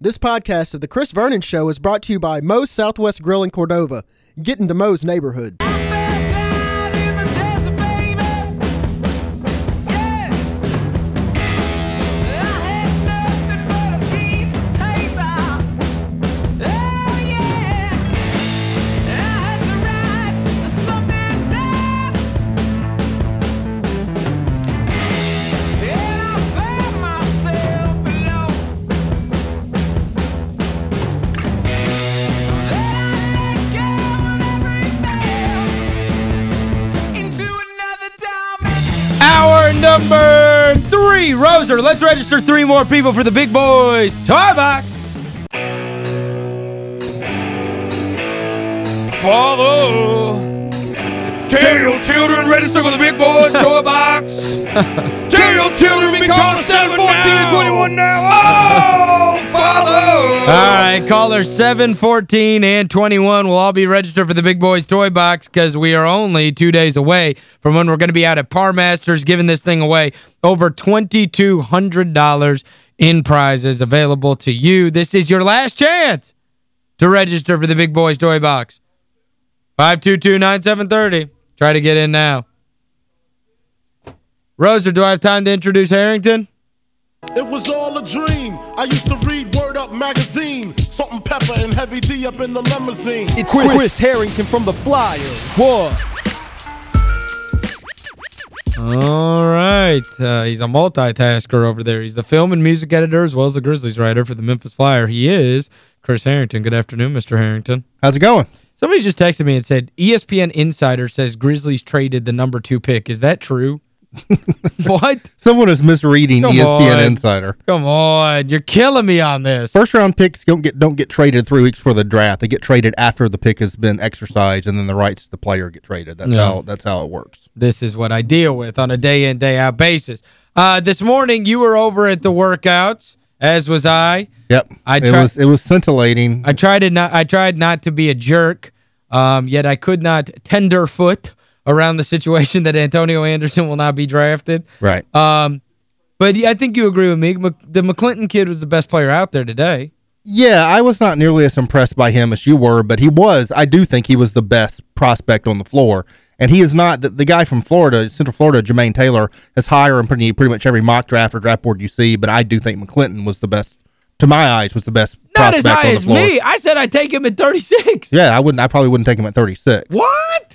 This podcast of The Chris Vernon Show is brought to you by Moe's Southwest Grill in Cordova. Get into Moe's neighborhood. Number three. Roser, let's register three more people for the Big Boys Toy Box. Follow. Tell your children register for the Big Boys Toy Box. Tell your children be calling 714 now. Oh. All right, caller 714 and 21 will all be registered for the Big Boys Toy Box because we are only two days away from when we're going to be out at Par Masters giving this thing away. Over $2,200 in prizes available to you. This is your last chance to register for the Big Boys Toy Box. 522-9730. Try to get in now. Roser, do I have time to introduce Herrington? It was all a dream. I used to read Word Up magazine. Salt-N-Pepa and heavy D up in the limousine. It's Chris, Herrington from the Flyers. What? All right. Uh, he's a multitasker over there. He's the film and music editor as well as the Grizzlies writer for the Memphis Flyer. He is Chris Herrington. Good afternoon, Mr. Herrington. How's it going? Somebody just texted me and said, E ESPN Insider says Grizzlies traded the number two pick. Is that true? what? Someone is misreading Come ESPN on. Insider. Come on. You're killing me on this. First round picks don't get don't get traded three weeks before the draft. They get traded after the pick has been exercised and then the rights to the player get traded. That's Yeah. how that's how it works. This is what I deal with on a day-in, day-out basis. Uh, this morning, you were over at the workouts, as was I. Yep. I it was it was scintillating. I tried to not I tried not to be a jerk, um, yet I could not tenderfoot around the situation that Antonio Anderson will not be drafted. right. Um, but I think you agree with me. The McClinton kid was the best player out there today. Yeah, I was not nearly as impressed by him as you were, but he was I do think he was the best prospect on the floor. And he is not the, the guy from Florida, Central Florida, Jermaine Taylor, is higher in pretty pretty much every mock draft or draft board you see, but I do think McClinton was the best to my eyes was the best Not as prospect high on the as me. I said I'd take him at 36. Yeah, I wouldn't. I probably wouldn't take him at 36. What?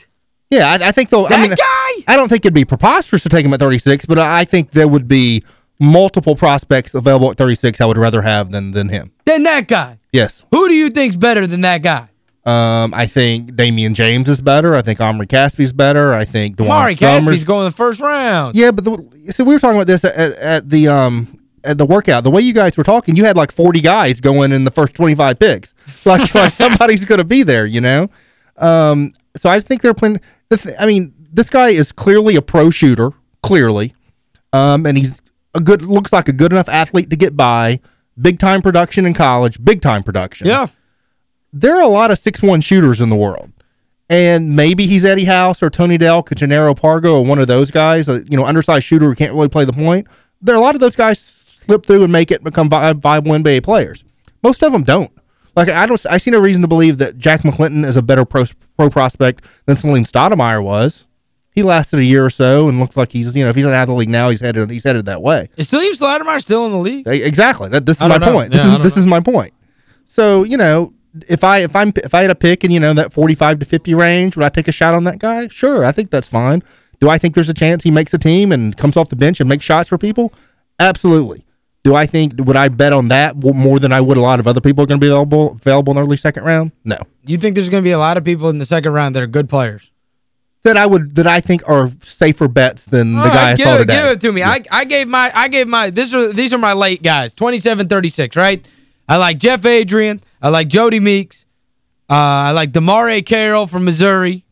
Yeah, I, I think though. That I mean, guy? I don't think it'd be preposterous to take him at 36, but I think there would be multiple prospects available at 36 I would rather have than than him. Than that guy. Yes. Who do you think's better than that guy? Um, I think Damion James is better. I think Omri Casspi's better. I think Mari Summers. Cassidy's going in the first round. Yeah, but the, see, we were talking about this at, at the um at the workout. The way you guys were talking, you had like 40 guys going in the first 25 picks. Like, like somebody's going to be there, you know? Um, so I think they're playing this I mean, this guy is clearly a pro shooter, clearly. Um, and he's a good looks like a good enough athlete to get by. Big time production in college, big time production Yeah. there are a lot of six one shooters in the world. And maybe he's Eddie House or Tony Delk Jannero Pargo or one of those guys, a, you know, undersized shooter who can't really play the point. There are a lot of those guys slip through and make it become vi viable NBA players. Most of them don't. Like I don't I see no reason to believe that Jack McClinton is a better pro, pro prospect than Salim Stoudamire was. He lasted a year or so and looks like he's, you know, if he's out of the league now, he's headed he's headed that way. Is Steve Slidermeyer still in the league? Exactly. That this is my know. point. Yeah, this is this is my point. So, you know, if I if I'm if I had a pick in, you know, that 45 to 50 range, would I take a shot on that guy? Sure, I think that's fine. Do I think there's a chance he makes a team and comes off the bench and makes shots for people? Absolutely. Do I think would I bet on that more than I would a lot of other people are going to be available available in the early second round? No. You think there's going to be a lot of people in the second round that are good players? That I would that I think are safer bets than All the guy right, I give saw it, today. Give it to me. I I gave my I gave my this are these are my late guys. 27-36, right? I like Jeff Adrien. I like Jodie Meeks. Uh, I like DeMarre Carroll from Missouri.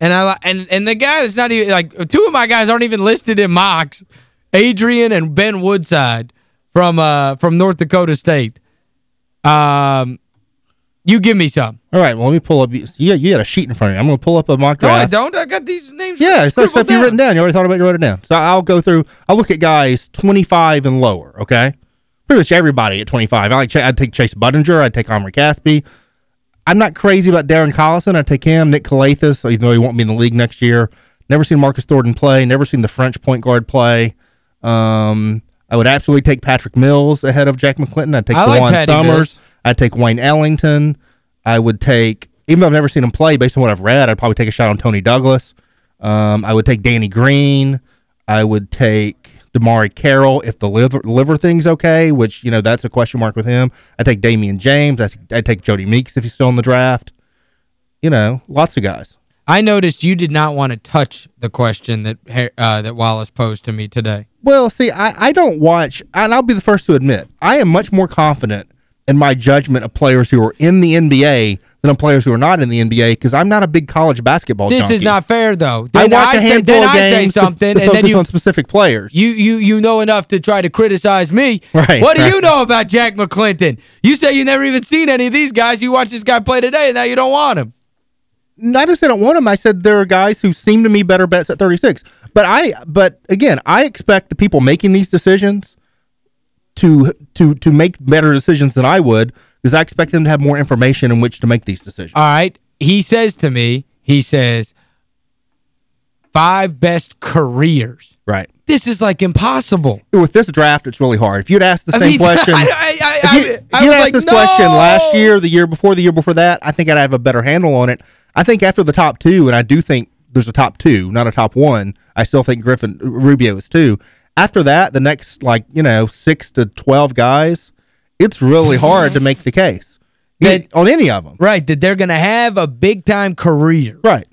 And I like and and the guy that's not even like two of my guys aren't even listed in mocks. Adrien and Ben Woodside from uh from North Dakota State. Um you give me some. All right, well, let me pull up. You, you had a sheet in front of you. I'm going to pull up a mock draft. No. I don't. I got these names. Yeah, it's stuff you've written down. You already thought about it, you wrote it down. So I'll go through, I'll look at guys 25 and lower, okay? pretty much everybody at 25. I like I'd take Chase Budinger. I'd take Omri Casspi. I'm not crazy about Darren Collison. I'd take him. Nick Calathes, even though he won't be in the league next year. Never seen Marcus Thornton play. Never seen the French point guard play. Um, I would absolutely take Patrick Mills ahead of Jack McClinton. I'd take I like DeJuan Summers. I'd take Wayne Ellington. I would take, even though I've never seen him play, based on what I've read, I'd probably take a shot on Toney Douglas. Um, I would take Danny Green. I would take DeMarre Carroll if the liver, liver thing's okay, which, you know, that's a question mark with him. I'd take Damion James. I'd, I'd take Jodie Meeks if he's still in the draft. You know, lots of guys. I noticed you did not want to touch the question that uh, that Wallace posed to me today. Well, see, I, I don't watch, and I'll be the first to admit, I am much more confident in my judgment of players who are in the NBA than of players who are not in the NBA because I'm not a big college basketball This junkie. is not fair, though. I Then watch I a say- handful then of I say games something, and then you, on specific players. you, you, you know enough to try to criticize me. Right, What do right. you know about Jack McClinton? You say you never even seen any of these guys. You watch this guy play today, and now you don't want him. I just don't want them. I said there are guys who seem to me better bets at 36. But I but again, I expect the people making these decisions to to to make better decisions than I would because I expect them to have more information in which to make these decisions. All right. He says to me, he says, five best careers. right. This is, like, impossible. With this draft, it's really hard. If you'd asked the I same mean, question... I, I, I, If you, if I you was asked like, this no! question last year, the year before, the year before that, I think I'd have a better handle on it. I think after the top two, and I do think there's a top two, not a top one, I still think Griffin Rubio is two. After that, the next, like, you know, six to 12 guys, it's really mm-hmm. hard to make the case. That- on any of them. Right, that they're going to have a big-time career. Right.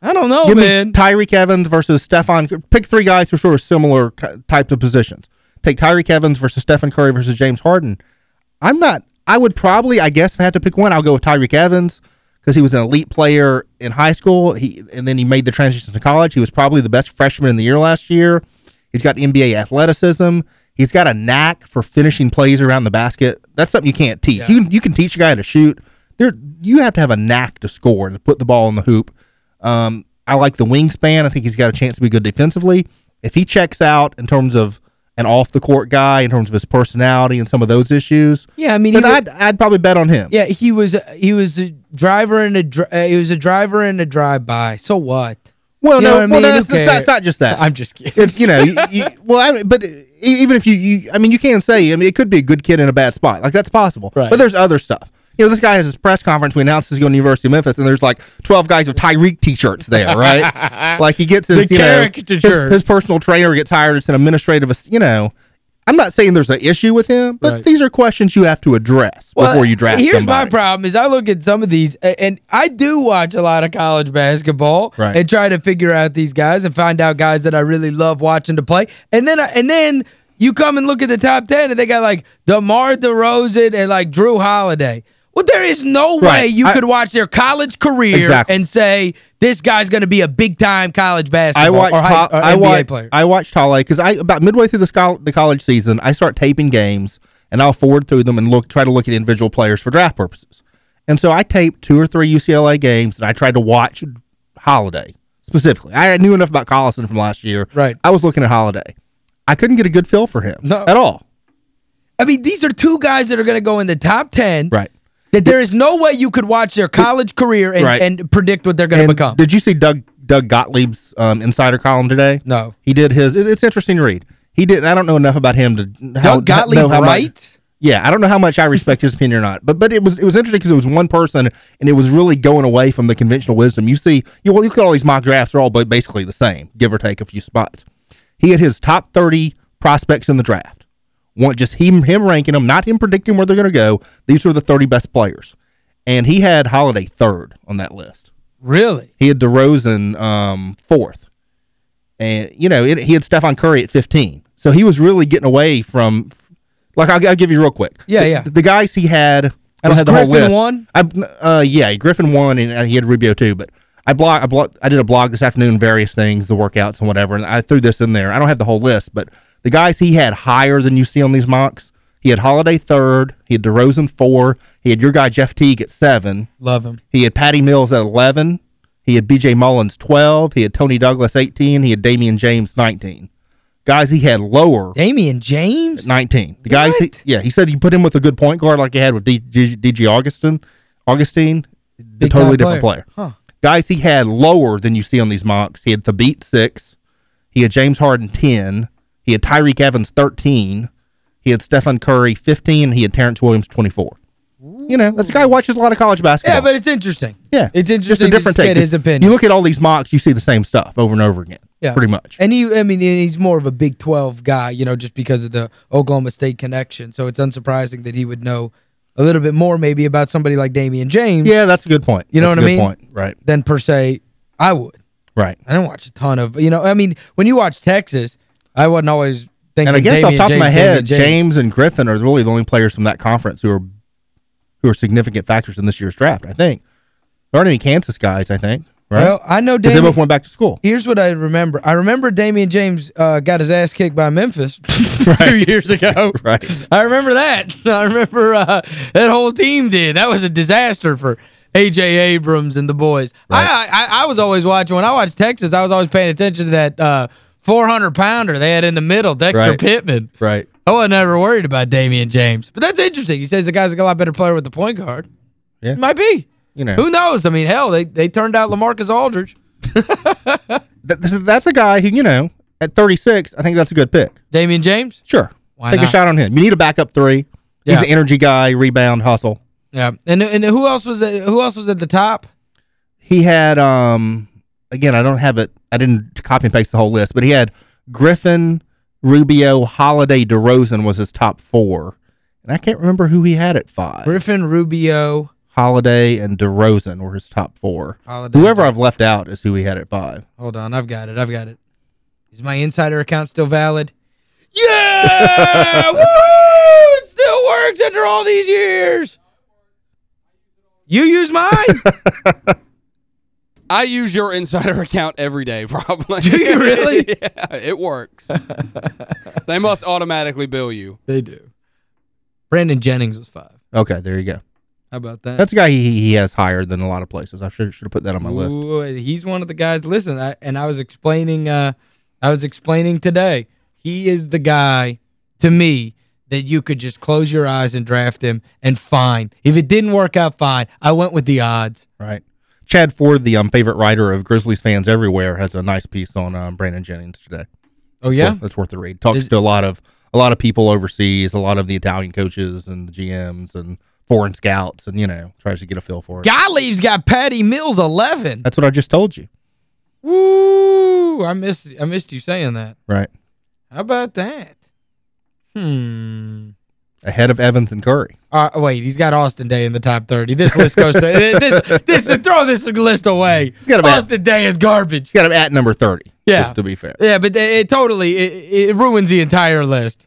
I don't know, Give man. Tyreke Evans versus Stefan. Pick three guys who are sort of similar types of positions. Take Tyreke Evans versus Stephen Curry versus James Harden. I'm not, I would probably, I guess if I had to pick one, I'll go with Tyreke Evans because he was an elite player in high school, He and then he made the transition to college. He was probably the best freshman in the year last year. He's got NBA athleticism. He's got a knack for finishing plays around the basket. That's something you can't teach. Yeah. You, you can teach a guy to shoot. There, You have to have a knack to score and to put the ball in the hoop. Um, I like the wingspan. I think he's got a chance to be good defensively. If he checks out in terms of an off-the-court guy, in terms of his personality and some of those issues, yeah, I mean, I'd, I'd probably bet on him. yeah, he was he was a driver and a uh, he was a driver and a drive-by. So what? Well, You no, I well, mean? that's, Who that's, that's not just that. I'm just kidding. It's, you know, you, you, well, I mean, but even if you, you, I mean, you can't say, I mean, it could be a good kid in a bad spot. Like, that's possible. Right. But there's other stuff. You know, this guy has his press conference. We announced he's going to the University of Memphis, and there's like 12 guys with Tyreke T-shirts there, right? like, he gets his, The you know, his, his personal trainer gets hired. It's an administrative, you know. I'm not saying there's an issue with him, but Right. these are questions you have to address Well, before you draft Here's somebody. my problem is I look at some of these, and I do watch a lot of college basketball Right. and try to figure out these guys and find out guys that I really love watching to play. And then I- and then you come and look at the top 10 and they got like DeMar DeRozan and like Jrue Holiday. Well, there is no way you I- could watch their college career Exactly. and say this guy's going to be a big-time college I basketball watched or, high, or I NBA watched player. I watched Halle cuz I about midway through the the college season, I start taping games and I'll forward through them and look try to look at individual players for draft purposes. And so I taped two or three UCLA games and I tried to watch Holiday specifically. I knew enough about Collison from last year. Right. I was looking at Holiday. I couldn't get a good feel for him No. at all. I mean, these are two guys that are going to go in the top 10 Right. That there is no way you could watch their college career and, Right. and predict what they're going to become. Did you see Doug Doug Gottlieb's um, insider column today? No. He did his it- it's interesting to read. He did I don't know enough about him to how, Doug Gottlieb, know how much- right? Yeah, I don't know how much I respect his opinion or not, but but it was it was interesting because it was one person and it was really going away from the conventional wisdom. You see, you well, you look at all these mock drafts; they're all basically the same, give or take a few spots. He had his top 30 prospects in the draft. One just him him ranking them, not him predicting where they're going to go. These were the 30 best players, and he had Holiday third on that list. Really? He had DeRozan um, fourth. And, you know, it, he had Stephen Curry at 15. So he was really getting away from, like, I'll, I'll give you real quick. Yeah, the, yeah. The guys he had, I don't Was have the whole Griffin list. one? I, uh, yeah, Griffin won, and uh, he had Rubio too. But I blog, I blog, I did a blog this afternoon, various things, the workouts and whatever, and I threw this in there. I don't have the whole list, but the guys he had higher than you see on these mocks, he had Holiday third, he had DeRozan four, he had your guy Jeff Teague at seven, Love him. he had Patty Mills at 11. He had B.J. Mullens 12. He had Toney Douglas 18. He had Damion James 19. Guys he had lower Damion James? 19. The guys, he, yeah, he said you put him with a good point guard like he had with D.J. Augustin, Augustine, a Big totally different player. Huh. Guys he had lower than you see on these mocks. He had Thabeet 6. He had James Harden 10. He had Tyreke Evans 13. He had Stephen Curry 15. He had Terrence Williams 24. You know, this guy watches a lot of college basketball. Yeah, but it's interesting. yeah, It's interesting just a to different take. get his opinion. You look at all these mocks, you see the same stuff over and over again. Yeah. Pretty much. And he, I mean, he's more of a Big 12 guy, you know, just because of the Oklahoma State connection. So it's unsurprising that he would know a little bit more maybe about somebody like Damion James Yeah, that's a good point. You know That's what I good mean? point. Right, than per se I would. right. I don't watch a ton of, you know, I mean, when you watch Texas, I wasn't always thinking And I guess Damion off the top James, of my head, James. James and Griffin are really the only players from that conference who are who are significant factors in this year's draft, I think. There aren't any Kansas guys, I think, right? Well, I know 'Cause they both went back to school. here's what I remember. I remember Damion James uh, got his ass kicked by Memphis two years ago. Right. I remember that. I remember uh, that whole team did. That was a disaster for A.J. Abrams and the boys. Right. I, I I was always watching, when I watched Texas, I was always paying attention to that uh, 400-pounder they had in the middle, Dexter Right. Pittman. Right. I wasn't ever worried about Damion James. But that's interesting. He says the guy's a lot better player with the point guard. Yeah. Might be. You know. Who knows? I mean, hell, they they turned out LaMarcus Aldridge. That, that's a guy who, you know, at 36, I think that's a good pick. Damion James? Sure. Why Take not? a shot on him. You need a backup three. He's an energy guy, rebound, hustle. Yeah. And and who else was at, who else was at the top? He had, um again, I don't have it, I didn't copy and paste the whole list, but he had Griffin, Rubio, Holiday, DeRozan was his top four. And I can't remember who he had at five. Griffin, Rubio, Holiday, and DeRozan were his top four. Holiday. Whoever I've left out is who he had at five. Hold on, I've got it. I've got it. Is my insider account still valid? Yeah! Woo! It still works after all these years. You use mine? I use your insider account every day, probably. Do you really? yeah, it works. they must automatically bill you. they do. Brandon Jennings was five. Okay, there you go. How about that? That's a guy he, he has higher than a lot of places. I should should have put that on my list. Ooh, he's one of the guys. Listen, I, and I was explaining uh I was explaining today. He is the guy to me that you could just close your eyes and draft him and fine. If it didn't work out fine, I went with the odds. Right. Chad Ford, the um, favorite writer of Grizzlies fans everywhere, has a nice piece on um, Brandon Jennings today. Oh yeah. That's worth the read. Talks Is- to a lot of a lot of people overseas, a lot of the Italian coaches and the GMs and foreign scouts and, you know, tries to get a feel for it. Golly's got Patty Mills 11. That's what I just told you. Woo! I missed I missed you saying that. Right. How about that? Hmm. Ahead of Evans and Curry. Uh, wait, he's got Austin Daye in the top 30. This list goes to this, this throw this list away. him at- Austin Daye is garbage. He's got him at number 30. Yeah. just to be fair. Yeah, but it, it totally it, it ruins the entire list.